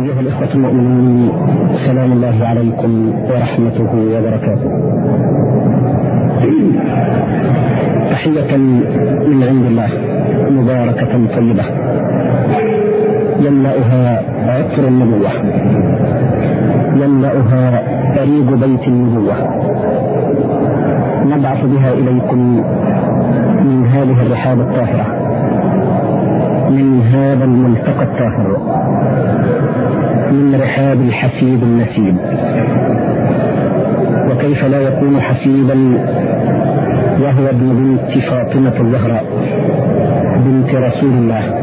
أيها الإخوة المؤمنون سلام الله عليكم ورحمته وبركاته. تحية من عند الله مباركة طيبة. يملأها عطر النبوة. يملأها أريج بيت النبوة. نبعث بها إليكم من هذه الرحاب الطاهرة. من هذا الملتقى الطاهر من رحاب الحسيب النسيب. وكيف لا يكون حسيبا وهو ابن بنت فاطمة الزهراء بنت رسول الله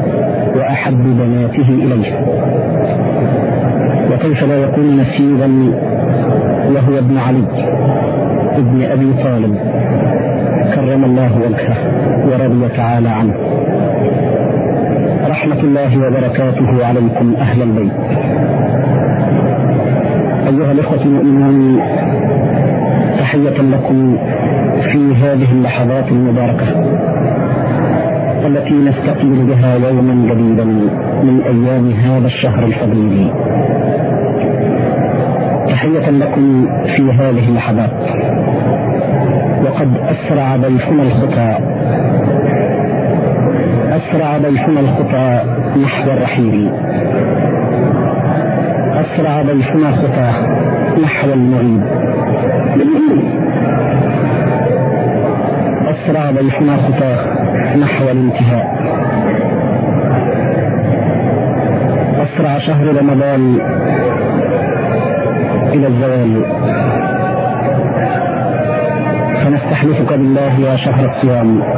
وأحب بناته إليه. وكيف لا يكون نسيبا وهو ابن علي ابن أبي طالب كرم الله وجهه ورضي تعالى عنه. رحمة الله وبركاته عليكم أهل البيت. أيها الإخوة المؤمنون تحية لكم في هذه اللحظات المباركة التي نستقبل بها يوما جديدا من أيام هذا الشهر الفضيل تحية لكم في هذه اللحظات. وقد أسرع ضيفنا الخطى أسرع ضيفنا الخطى نحو الرحيل. أسرع ضيفنا الخطى نحو المغيب أسرع ضيفنا خطى نحو الانتهاء. أسرع شهر رمضان إلى الزوال. فنستحلفك بالله يا شهر الصيام.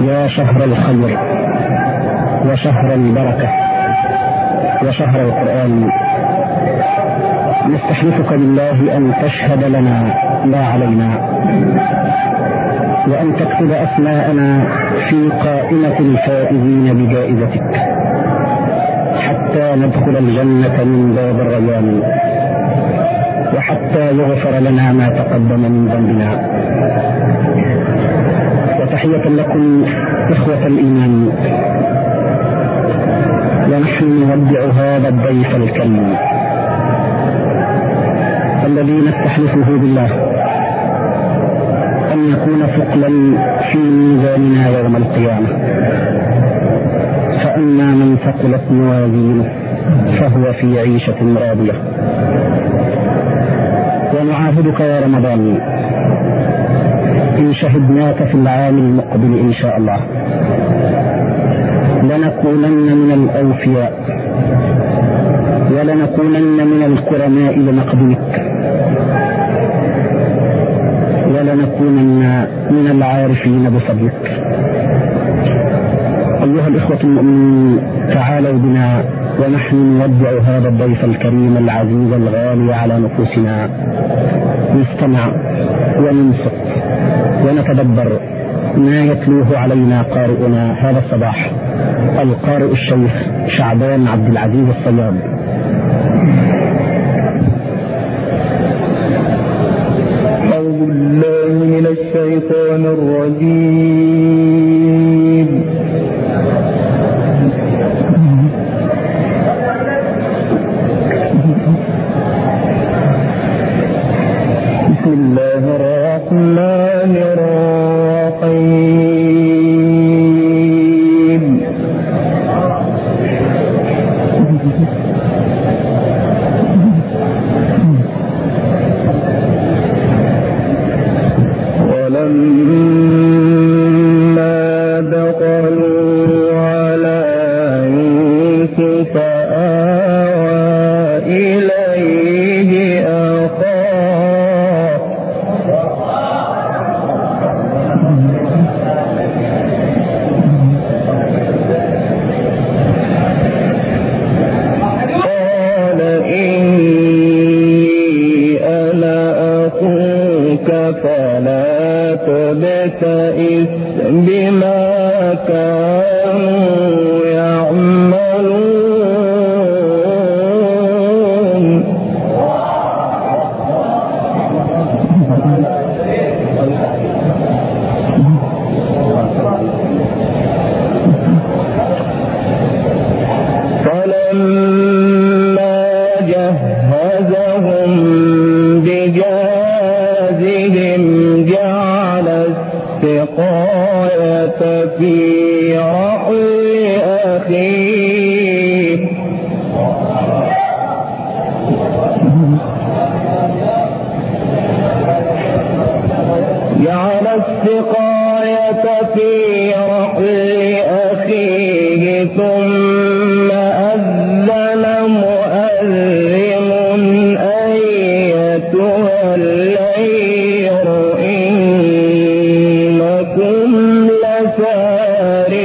يا شهر الخير وشهر البركة وشهر القرآن. نستحلفك بالله أن تشهد لنا لا علينا وأن تكتب أسماءنا في قائمة الفائزين بجائزتك حتى ندخل الجنة من باب الريان وحتى يغفر لنا ما تقدم من ذنبنا. وتحية لكم إخوة الإيمان. ونحن نودع هذا الضيف الكريم الذي نستحلفه بالله أن يكون ثقلا في ميزاننا يوم القيامة. فأما من ثقلت موازينه فهو في عيشة راضية. ونعاهدك يا رمضان. إن شهدناك في العام المقبل إن شاء الله. لنكونن من الأوفياء. ولنكونن من الكرماء لمقدمك ولنكونن من العارفين بفضلك. أيها الإخوة المؤمنين تعالوا بنا ونحن نودع هذا الضيف الكريم العزيز الغالي على نفوسنا. نستمع وننصت. ونتدبر ما يتلوه علينا قارئنا هذا الصباح القارئ الشيخ شعبان عبد العزيز الصياد. أعوذ بالله من الشيطان الرجيم.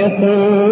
لسارقون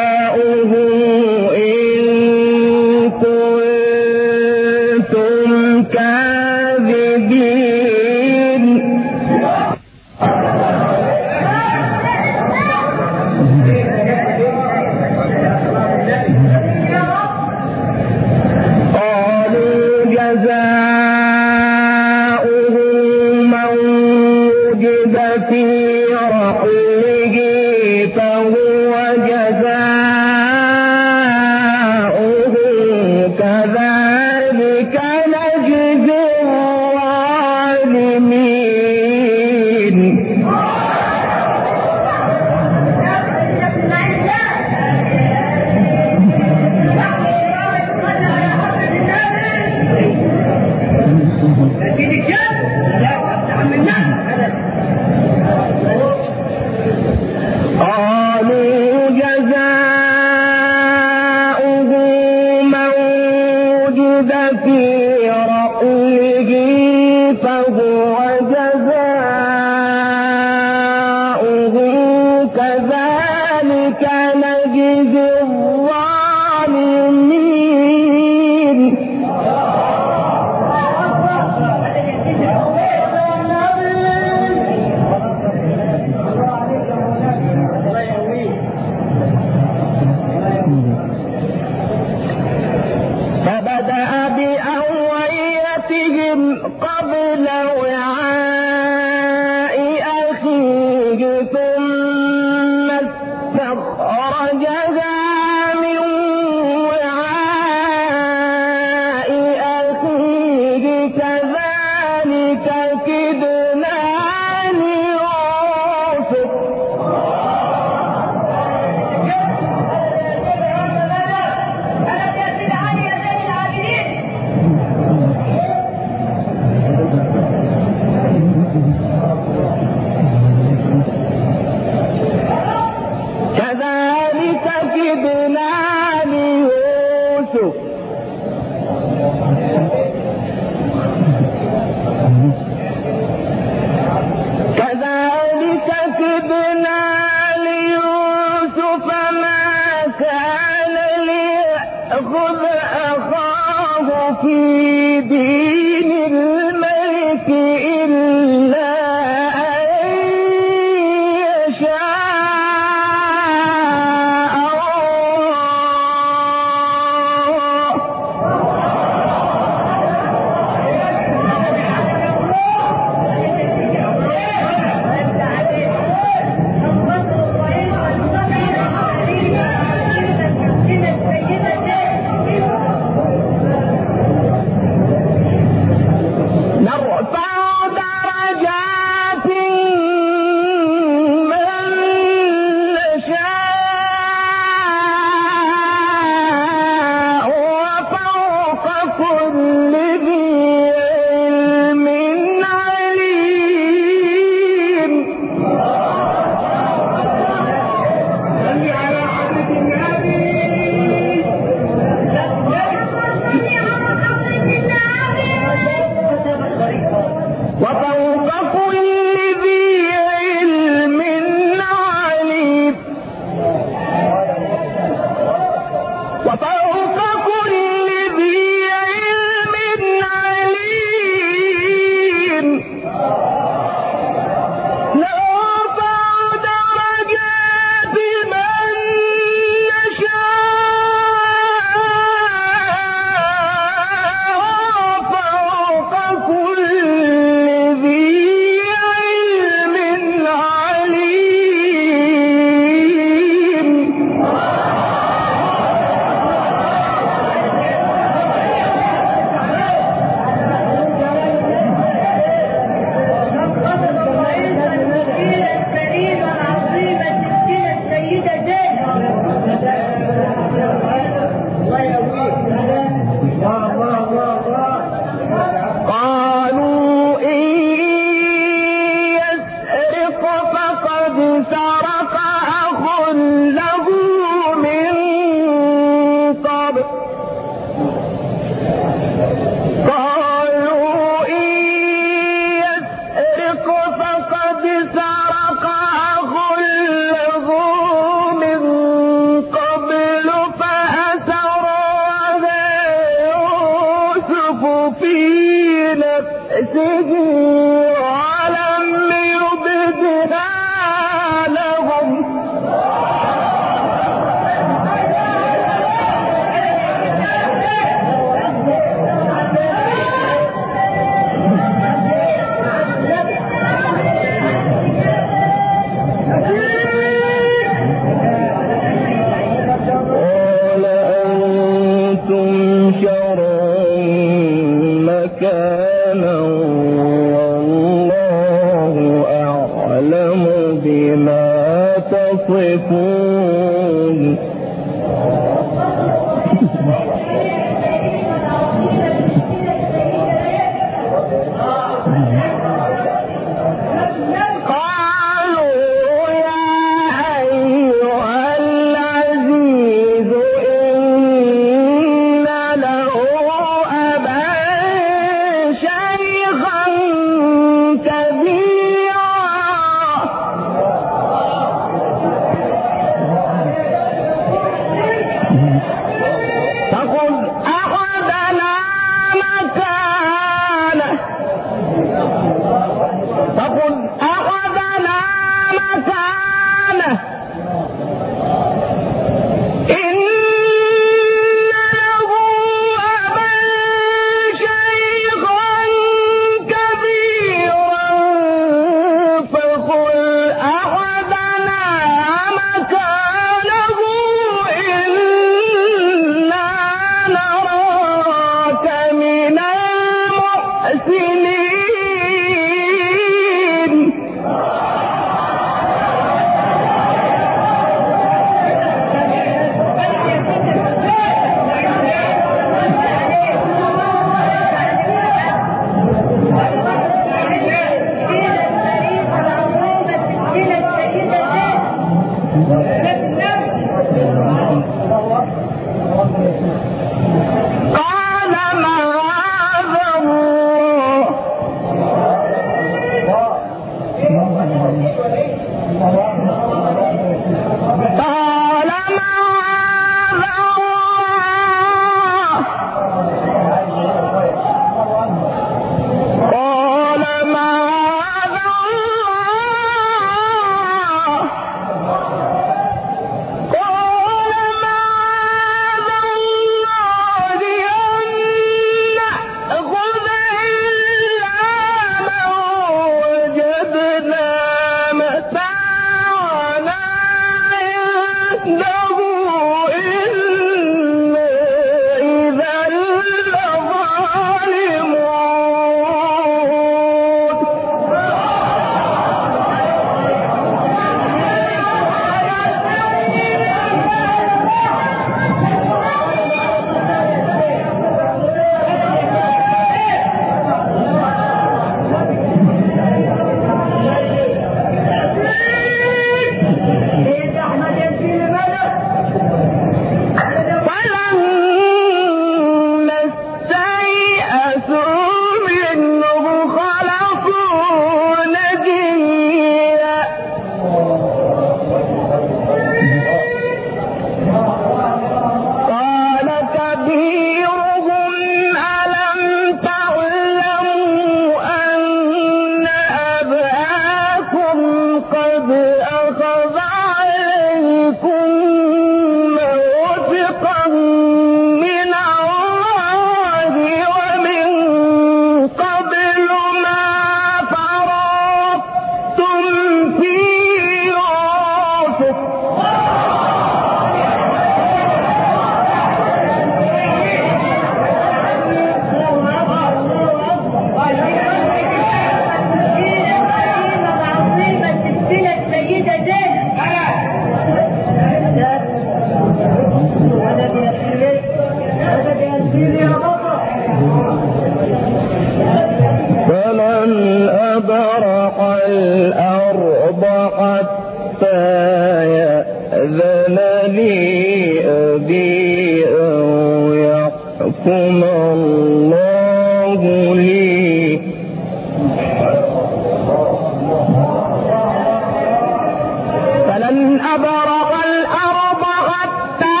فلن أبرح الأرض حتى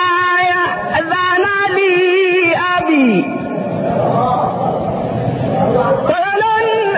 يأذن لي أبي. فلن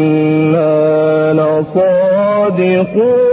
وإنا لصادقون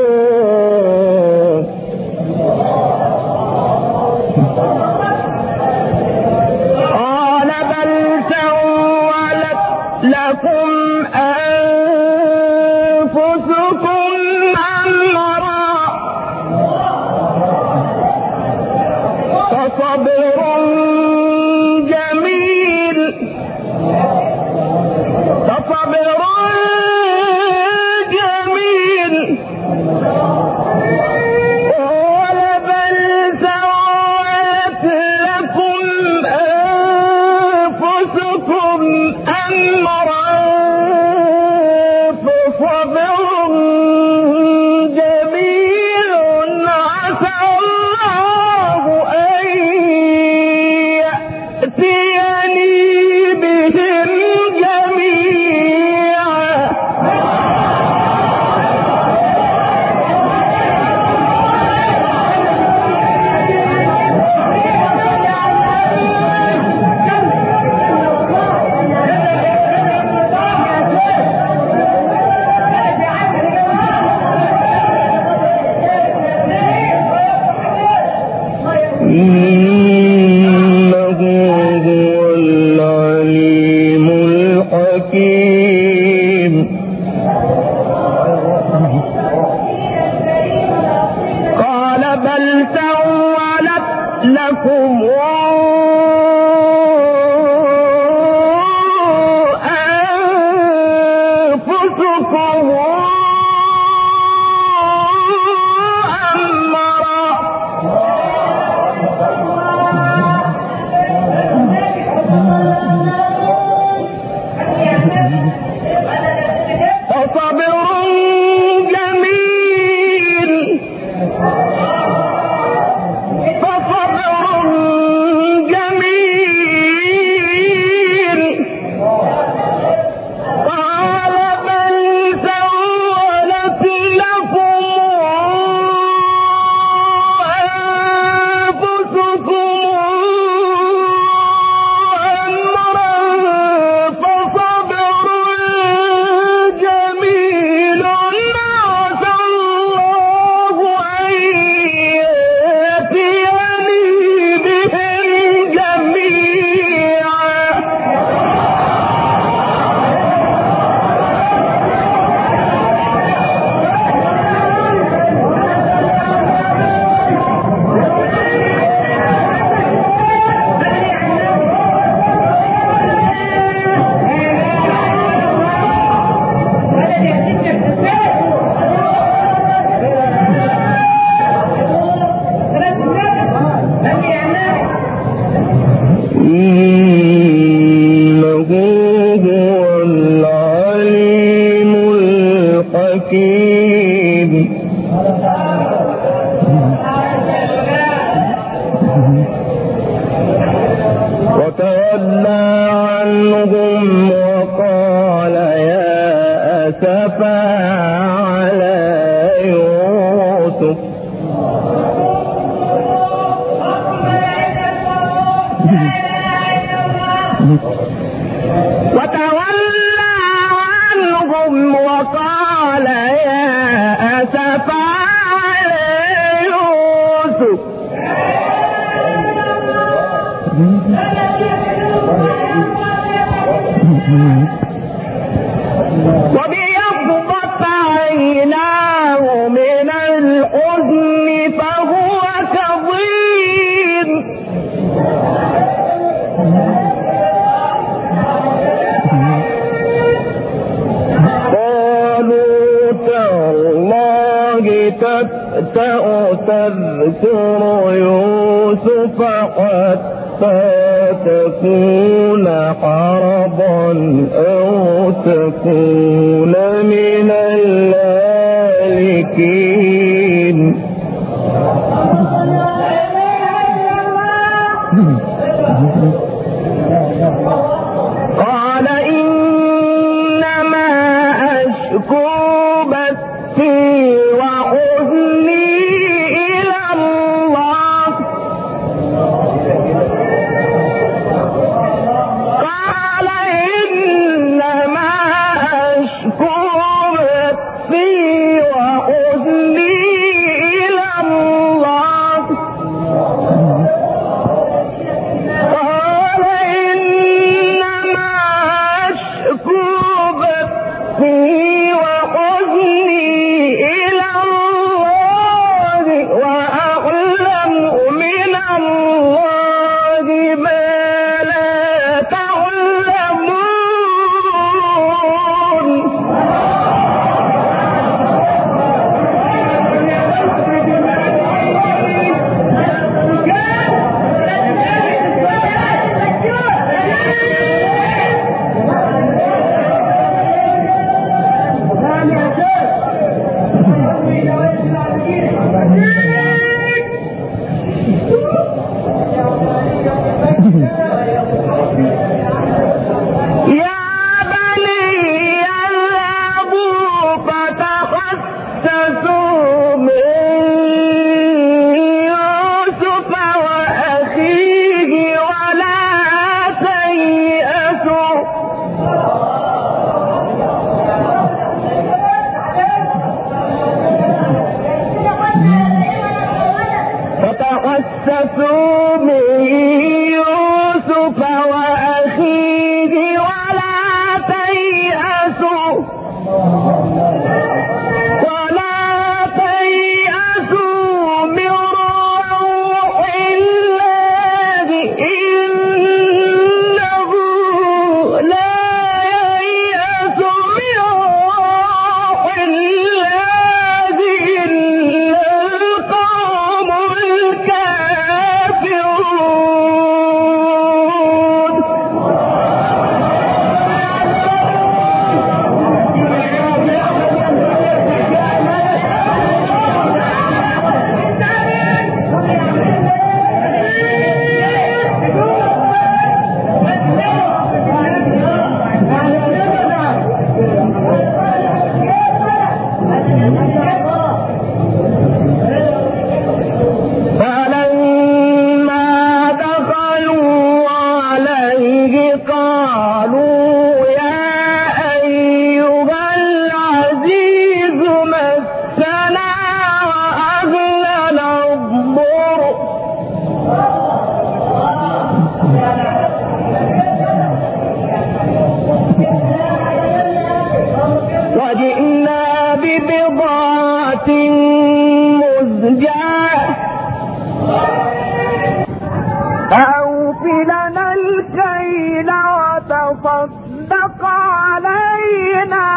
حق علينا.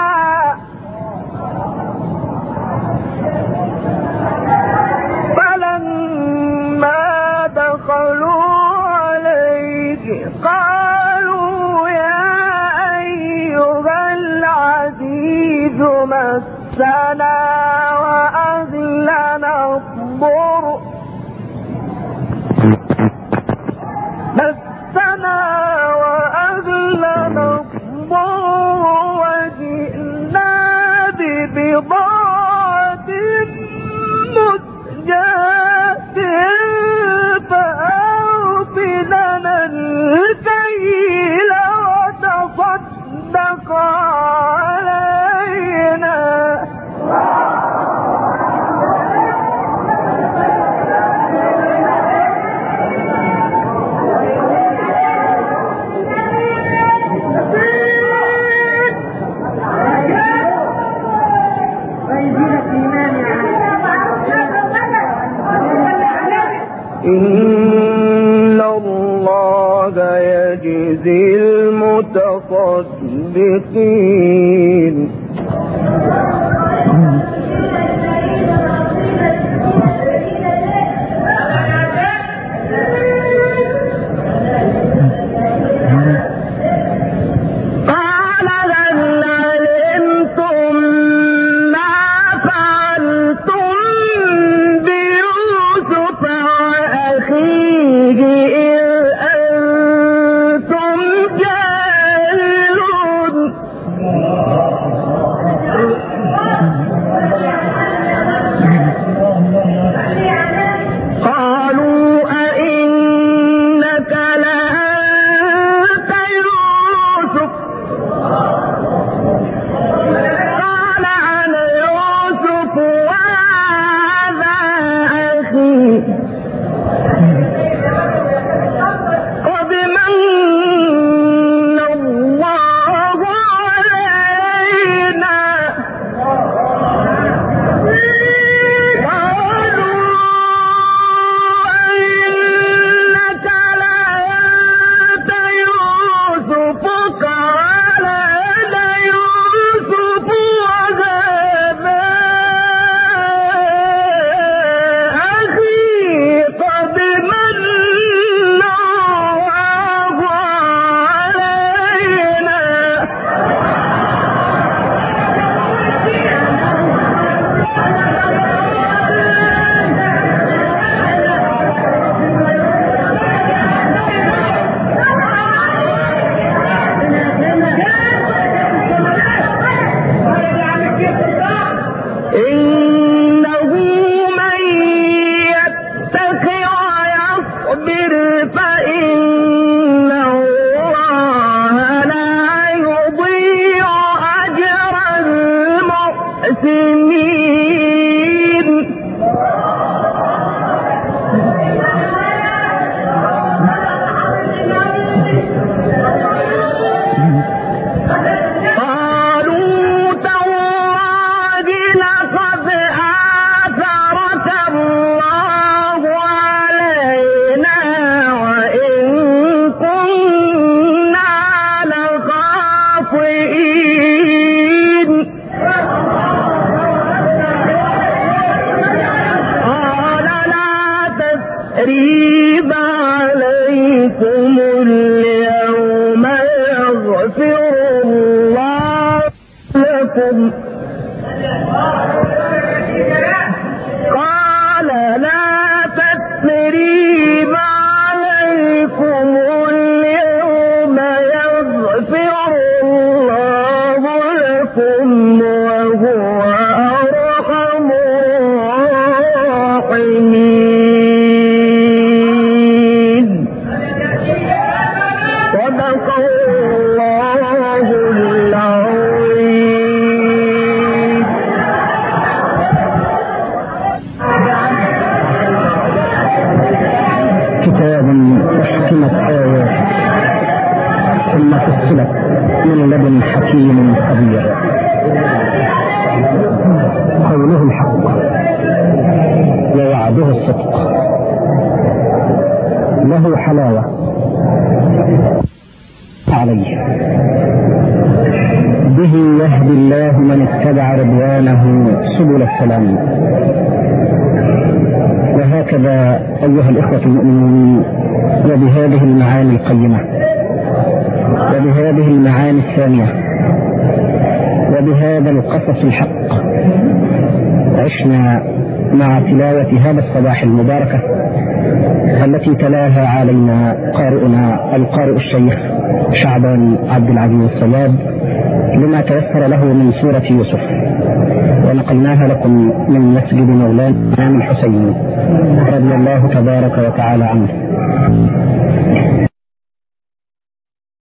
فلما دخلوا عليه قالوا يا أيها العزيز مسنا إن الله يجزي المتصدقين أحكمت آياته ثم فصلت من لدن حكيم خبير. قوله الحق ووعده الصدق. له حلاوة عليه. به يهدي الله من اتبع رضوانه سبل السلام. وهكذا أيها الإخوة المؤمنون وبهذه المعاني القيمة وبهذه المعاني الثانية وبهذا القصص الحق عشنا مع تلاوة هذا الصباح المباركة التي تلاها علينا قارئنا القارئ الشيخ شعبان عبد العزيز الصياد لما تيسر له من سورة يوسف. ونقلناها لكم من مسجد مولانا الحسين رضي الله تبارك وتعالى عنه.